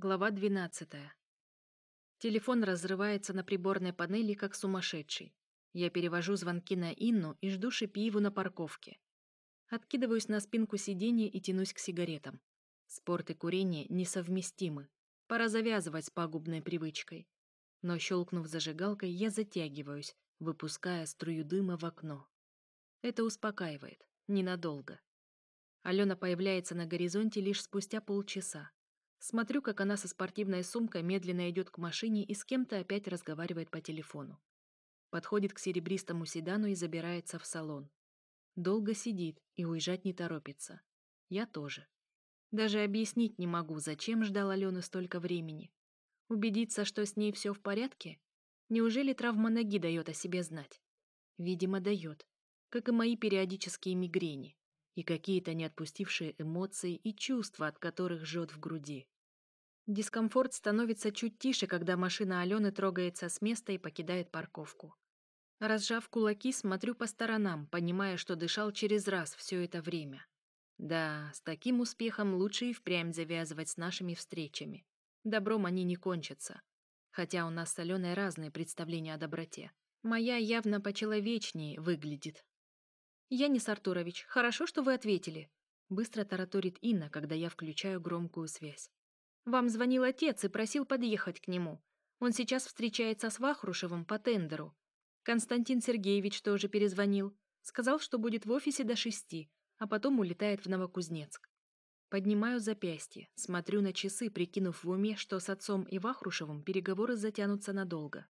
Глава 12. Телефон разрывается на приборной панели, как сумасшедший. Я перевожу звонки на Инну и жду Шипиеву на парковке. Откидываюсь на спинку сиденья и тянусь к сигаретам. Спорт и курение несовместимы. Пора завязывать с пагубной привычкой. Но, щелкнув зажигалкой, я затягиваюсь, выпуская струю дыма в окно. Это успокаивает. Ненадолго. Алена появляется на горизонте лишь спустя полчаса. Смотрю, как она со спортивной сумкой медленно идет к машине и с кем-то опять разговаривает по телефону. Подходит к серебристому седану и забирается в салон. Долго сидит и уезжать не торопится. Я тоже. Даже объяснить не могу, зачем ждал Алену столько времени. Убедиться, что с ней все в порядке? Неужели травма ноги дает о себе знать? Видимо, дает. Как и мои периодические мигрени и какие-то неотпустившие эмоции и чувства, от которых жжет в груди. Дискомфорт становится чуть тише, когда машина Алены трогается с места и покидает парковку. Разжав кулаки, смотрю по сторонам, понимая, что дышал через раз все это время. Да, с таким успехом лучше и впрямь завязывать с нашими встречами. Добром они не кончатся. Хотя у нас с Аленой разные представления о доброте. Моя явно почеловечнее выглядит, «Янис Артурович, хорошо, что вы ответили», — быстро тараторит Инна, когда я включаю громкую связь. «Вам звонил отец и просил подъехать к нему. Он сейчас встречается с Вахрушевым по тендеру. Константин Сергеевич тоже перезвонил. Сказал, что будет в офисе до шести, а потом улетает в Новокузнецк. Поднимаю запястье, смотрю на часы, прикинув в уме, что с отцом и Вахрушевым переговоры затянутся надолго.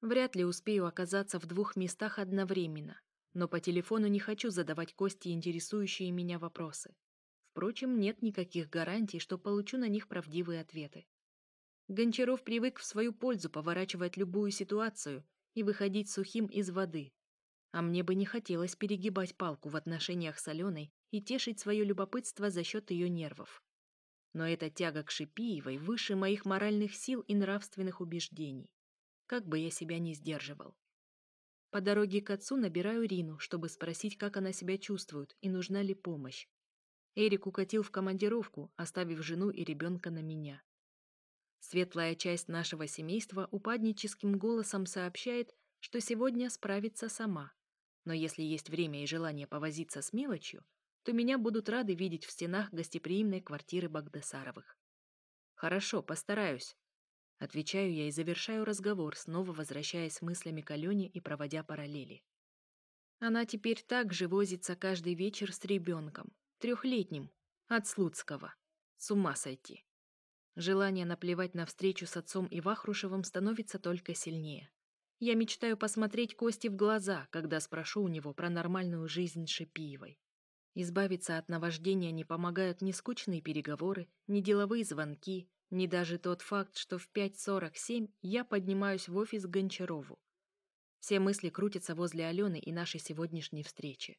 Вряд ли успею оказаться в двух местах одновременно но по телефону не хочу задавать Кости интересующие меня вопросы. Впрочем, нет никаких гарантий, что получу на них правдивые ответы. Гончаров привык в свою пользу поворачивать любую ситуацию и выходить сухим из воды. А мне бы не хотелось перегибать палку в отношениях с Аленой и тешить свое любопытство за счет ее нервов. Но эта тяга к Шипиевой выше моих моральных сил и нравственных убеждений. Как бы я себя ни сдерживал. По дороге к отцу набираю Рину, чтобы спросить, как она себя чувствует и нужна ли помощь. Эрик укатил в командировку, оставив жену и ребенка на меня. Светлая часть нашего семейства упадническим голосом сообщает, что сегодня справится сама. Но если есть время и желание повозиться с мелочью, то меня будут рады видеть в стенах гостеприимной квартиры Багдасаровых. «Хорошо, постараюсь», Отвечаю я и завершаю разговор, снова возвращаясь мыслями к Алене и проводя параллели. Она теперь так же возится каждый вечер с ребенком, трехлетним, от Слуцкого. С ума сойти. Желание наплевать на встречу с отцом и Вахрушевым становится только сильнее. Я мечтаю посмотреть Кости в глаза, когда спрошу у него про нормальную жизнь Шипиевой. Избавиться от наваждения не помогают ни скучные переговоры, ни деловые звонки, не даже тот факт, что в 5.47 я поднимаюсь в офис к Гончарову. Все мысли крутятся возле Алены и нашей сегодняшней встречи.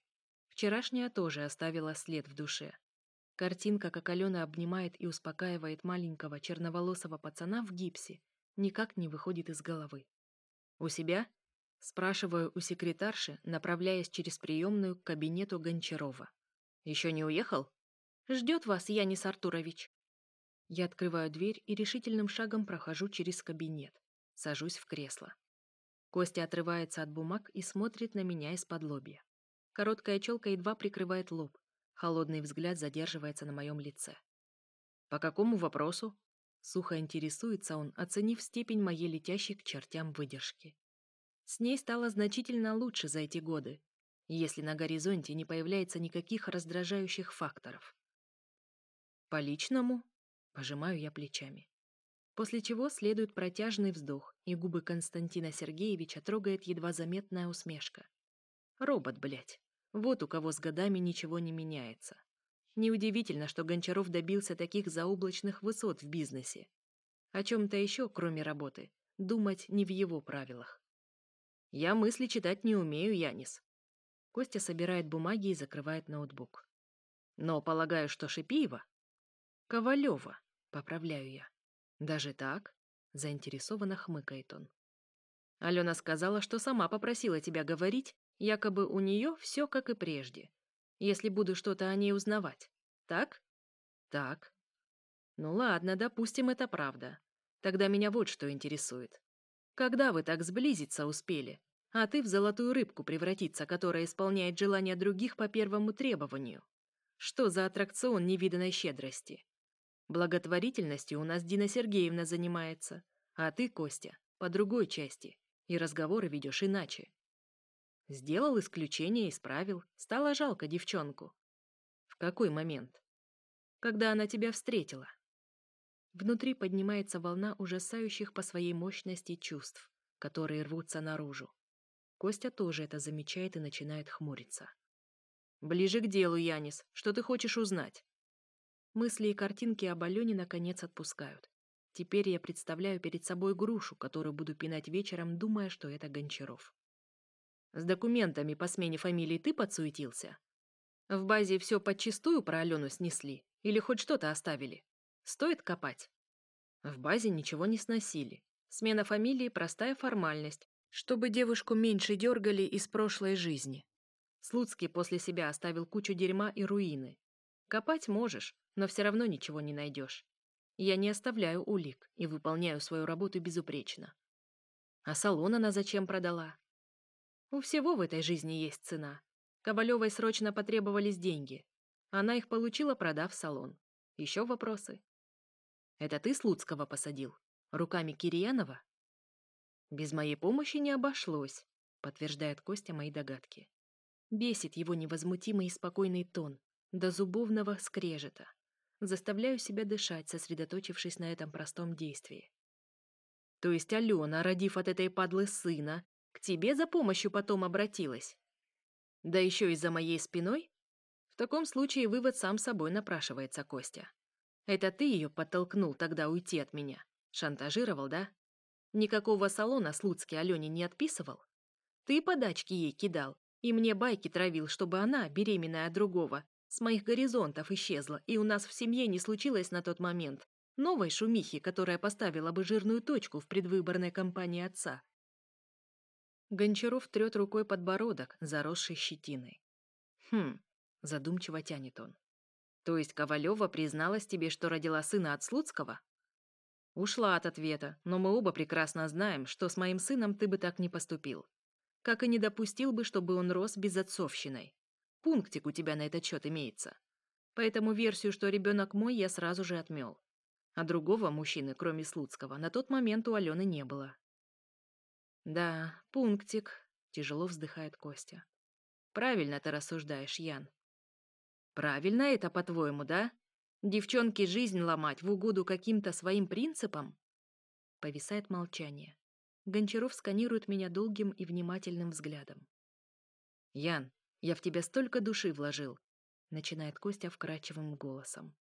Вчерашняя тоже оставила след в душе. Картинка, как Алена обнимает и успокаивает маленького черноволосого пацана в гипсе, никак не выходит из головы. «У себя?» – спрашиваю у секретарши, направляясь через приемную к кабинету Гончарова. «Еще не уехал?» «Ждет вас, Янис Артурович», я открываю дверь и решительным шагом прохожу через кабинет. Сажусь в кресло. Костя отрывается от бумаг и смотрит на меня из-под лобья. Короткая челка едва прикрывает лоб. Холодный взгляд задерживается на моем лице. «По какому вопросу?» Сухо интересуется он, оценив степень моей летящей к чертям выдержки. С ней стало значительно лучше за эти годы, если на горизонте не появляется никаких раздражающих факторов. «По личному?» Пожимаю я плечами. После чего следует протяжный вздох, и губы Константина Сергеевича трогает едва заметная усмешка. Робот, блядь. Вот у кого с годами ничего не меняется. Неудивительно, что Гончаров добился таких заоблачных высот в бизнесе. О чем-то еще, кроме работы, думать не в его правилах. «Я мысли читать не умею, Янис». Костя собирает бумаги и закрывает ноутбук. «Но полагаю, что Шипиева?» «Ковалева», Поправляю я. Даже так? Заинтересованно хмыкает он. Алена сказала, что сама попросила тебя говорить, якобы у нее все как и прежде. Если буду что-то о ней узнавать. Так? Так. Ну ладно, допустим, это правда. Тогда меня вот что интересует. Когда вы так сблизиться успели? А ты в золотую рыбку превратиться, которая исполняет желания других по первому требованию. Что за аттракцион невиданной щедрости? Благотворительностью у нас Дина Сергеевна занимается, а ты, Костя, по другой части, и разговоры ведешь иначе. Сделал исключение, исправил, стало жалко девчонку. В какой момент? Когда она тебя встретила. Внутри поднимается волна ужасающих по своей мощности чувств, которые рвутся наружу. Костя тоже это замечает и начинает хмуриться. «Ближе к делу, Янис. Что ты хочешь узнать?» Мысли и картинки о баллоне наконец отпускают. Теперь я представляю перед собой грушу, которую буду пинать вечером, думая, что это Гончаров. С документами по смене фамилии ты подсуетился? В базе все подчистую про Алену снесли? Или хоть что-то оставили? Стоит копать? В базе ничего не сносили. Смена фамилии – простая формальность, чтобы девушку меньше дергали из прошлой жизни. Слуцкий после себя оставил кучу дерьма и руины, Копать можешь, но все равно ничего не найдешь. Я не оставляю улик и выполняю свою работу безупречно. А салон она зачем продала? У всего в этой жизни есть цена. Ковалевой срочно потребовались деньги. Она их получила, продав салон. Еще вопросы? Это ты Слуцкого посадил? Руками Кирьянова? Без моей помощи не обошлось, подтверждает Костя мои догадки. Бесит его невозмутимый и спокойный тон, до зубовного скрежета. Заставляю себя дышать, сосредоточившись на этом простом действии. То есть Алена, родив от этой падлы сына, к тебе за помощью потом обратилась? Да еще и за моей спиной? В таком случае вывод сам собой напрашивается, Костя. Это ты ее подтолкнул тогда уйти от меня? Шантажировал, да? Никакого салона Слуцкий Алене не отписывал? Ты подачки ей кидал, и мне байки травил, чтобы она, беременная от другого, с моих горизонтов исчезла, и у нас в семье не случилось на тот момент новой шумихи, которая поставила бы жирную точку в предвыборной кампании отца. Гончаров трет рукой подбородок, заросший щетиной. «Хм», — задумчиво тянет он. «То есть Ковалева призналась тебе, что родила сына от Слуцкого?» «Ушла от ответа, но мы оба прекрасно знаем, что с моим сыном ты бы так не поступил. Как и не допустил бы, чтобы он рос без безотцовщиной пунктик у тебя на этот счет имеется. Поэтому версию, что ребенок мой, я сразу же отмел. А другого мужчины, кроме Слуцкого, на тот момент у Алены не было. «Да, пунктик», — тяжело вздыхает Костя. «Правильно ты рассуждаешь, Ян». «Правильно это, по-твоему, да? Девчонке жизнь ломать в угоду каким-то своим принципам?» Повисает молчание. Гончаров сканирует меня долгим и внимательным взглядом. «Ян, я в тебя столько души вложил», — начинает Костя вкрадчивым голосом.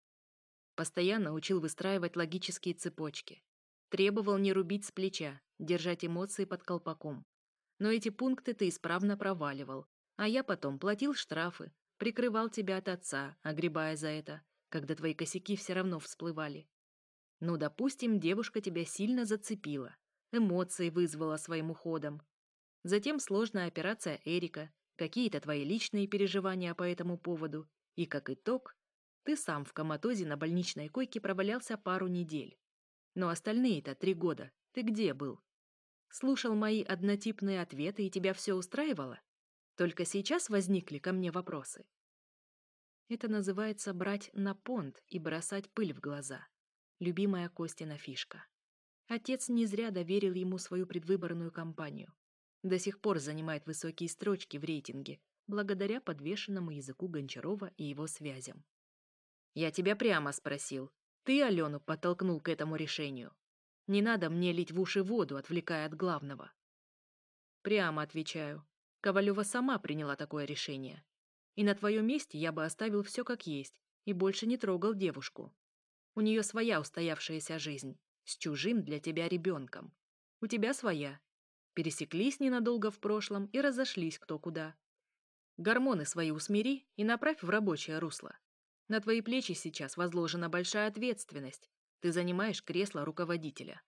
Постоянно учил выстраивать логические цепочки. Требовал не рубить с плеча, держать эмоции под колпаком. Но эти пункты ты исправно проваливал. А я потом платил штрафы, прикрывал тебя от отца, огребая за это, когда твои косяки все равно всплывали. Ну, допустим, девушка тебя сильно зацепила, эмоции вызвала своим уходом. Затем сложная операция Эрика, какие-то твои личные переживания по этому поводу, и, как итог, ты сам в коматозе на больничной койке провалялся пару недель. Но остальные-то три года. Ты где был? Слушал мои однотипные ответы, и тебя все устраивало? Только сейчас возникли ко мне вопросы. Это называется брать на понт и бросать пыль в глаза. Любимая Костина фишка. Отец не зря доверил ему свою предвыборную кампанию до сих пор занимает высокие строчки в рейтинге, благодаря подвешенному языку Гончарова и его связям. «Я тебя прямо спросил. Ты Алену подтолкнул к этому решению. Не надо мне лить в уши воду, отвлекая от главного». «Прямо отвечаю. Ковалева сама приняла такое решение. И на твоем месте я бы оставил все как есть и больше не трогал девушку. У нее своя устоявшаяся жизнь, с чужим для тебя ребенком. У тебя своя, пересеклись ненадолго в прошлом и разошлись кто куда. Гормоны свои усмири и направь в рабочее русло. На твои плечи сейчас возложена большая ответственность. Ты занимаешь кресло руководителя.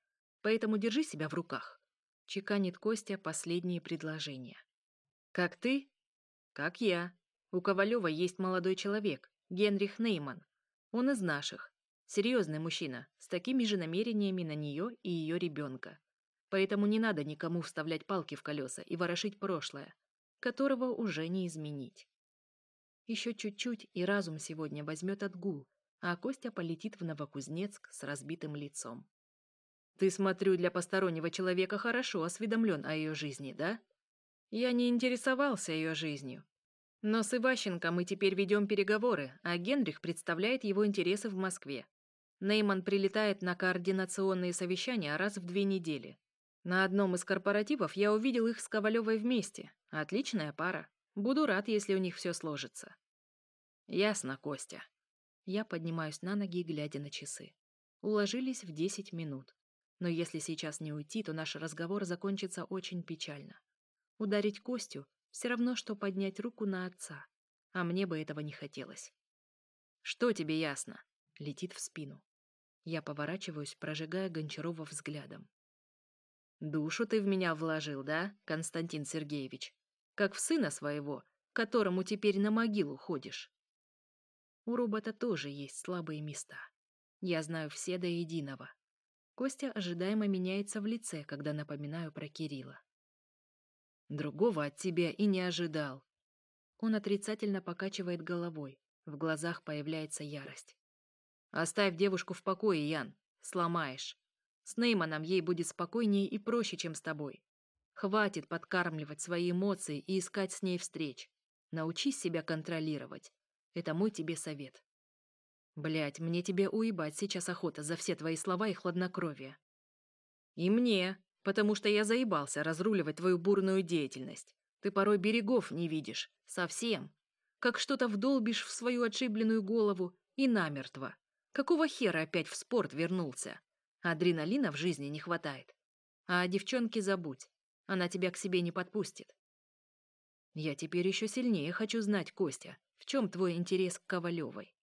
Поэтому держи себя в руках. Чеканит Костя последние предложения. Как ты? Как я. У Ковалева есть молодой человек, Генрих Нейман. Он из наших. Серьезный мужчина, с такими же намерениями на нее и ее ребенка. Поэтому не надо никому вставлять палки в колеса и ворошить прошлое, которого уже не изменить. Еще чуть-чуть, и разум сегодня возьмет отгул, а Костя полетит в Новокузнецк с разбитым лицом. «Ты, смотрю, для постороннего человека хорошо осведомлен о ее жизни, да?» «Я не интересовался ее жизнью. Но с Иващенко мы теперь ведем переговоры, а Генрих представляет его интересы в Москве. Нейман прилетает на координационные совещания раз в две недели. На одном из корпоративов я увидел их с Ковалевой вместе. Отличная пара. Буду рад, если у них все сложится. Ясно, Костя. Я поднимаюсь на ноги, глядя на часы. Уложились в 10 минут. Но если сейчас не уйти, то наш разговор закончится очень печально. Ударить Костю все равно, что поднять руку на отца. А мне бы этого не хотелось. «Что тебе ясно?» — летит в спину. Я поворачиваюсь, прожигая Гончарова взглядом. Душу ты в меня вложил, да, Константин Сергеевич? Как в сына своего, которому теперь на могилу ходишь. У робота тоже есть слабые места. Я знаю все до единого. Костя ожидаемо меняется в лице, когда напоминаю про Кирилла. Другого от тебя и не ожидал. Он отрицательно покачивает головой. В глазах появляется ярость. Оставь девушку в покое, Ян. Сломаешь. С Нейманом ей будет спокойнее и проще, чем с тобой. Хватит подкармливать свои эмоции и искать с ней встреч. Научись себя контролировать. Это мой тебе совет. Блять, мне тебе уебать сейчас охота за все твои слова и хладнокровие. И мне, потому что я заебался разруливать твою бурную деятельность. Ты порой берегов не видишь. Совсем. Как что-то вдолбишь в свою отшибленную голову и намертво. Какого хера опять в спорт вернулся? Адреналина в жизни не хватает. А о девчонке забудь. Она тебя к себе не подпустит. Я теперь еще сильнее хочу знать, Костя, в чем твой интерес к Ковалевой?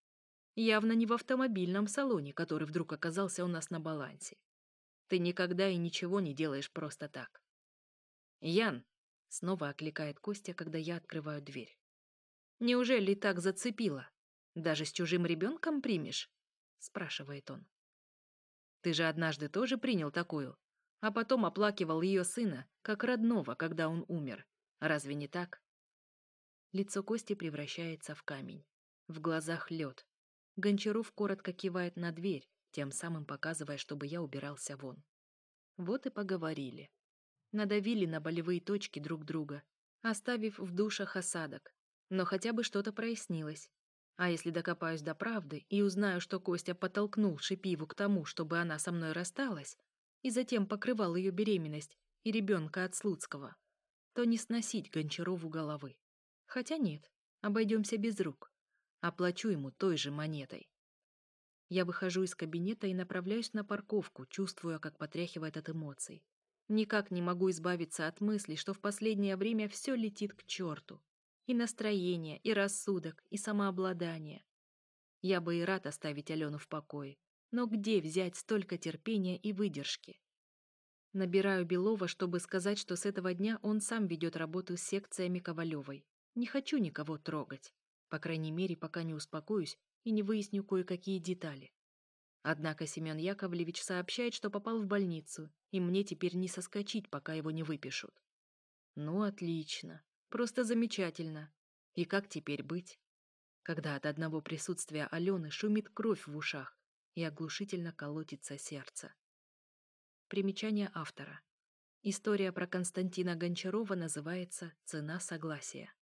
Явно не в автомобильном салоне, который вдруг оказался у нас на балансе. Ты никогда и ничего не делаешь просто так. Ян, снова окликает Костя, когда я открываю дверь. Неужели так зацепило? Даже с чужим ребенком примешь? спрашивает он. Ты же однажды тоже принял такую, а потом оплакивал ее сына, как родного, когда он умер. Разве не так? Лицо Кости превращается в камень. В глазах лед. Гончаров коротко кивает на дверь, тем самым показывая, чтобы я убирался вон. Вот и поговорили. Надавили на болевые точки друг друга, оставив в душах осадок. Но хотя бы что-то прояснилось. А если докопаюсь до правды и узнаю, что Костя подтолкнул Шипиву к тому, чтобы она со мной рассталась, и затем покрывал ее беременность и ребенка от Слуцкого, то не сносить Гончарову головы. Хотя нет, обойдемся без рук. Оплачу ему той же монетой. Я выхожу из кабинета и направляюсь на парковку, чувствуя, как потряхивает от эмоций. Никак не могу избавиться от мысли, что в последнее время все летит к черту и настроение, и рассудок, и самообладание. Я бы и рад оставить Алену в покое, но где взять столько терпения и выдержки? Набираю Белова, чтобы сказать, что с этого дня он сам ведет работу с секциями Ковалевой. Не хочу никого трогать. По крайней мере, пока не успокоюсь и не выясню кое-какие детали. Однако Семен Яковлевич сообщает, что попал в больницу, и мне теперь не соскочить, пока его не выпишут. Ну, отлично. Просто замечательно. И как теперь быть? Когда от одного присутствия Алены шумит кровь в ушах и оглушительно колотится сердце. Примечание автора. История про Константина Гончарова называется «Цена согласия».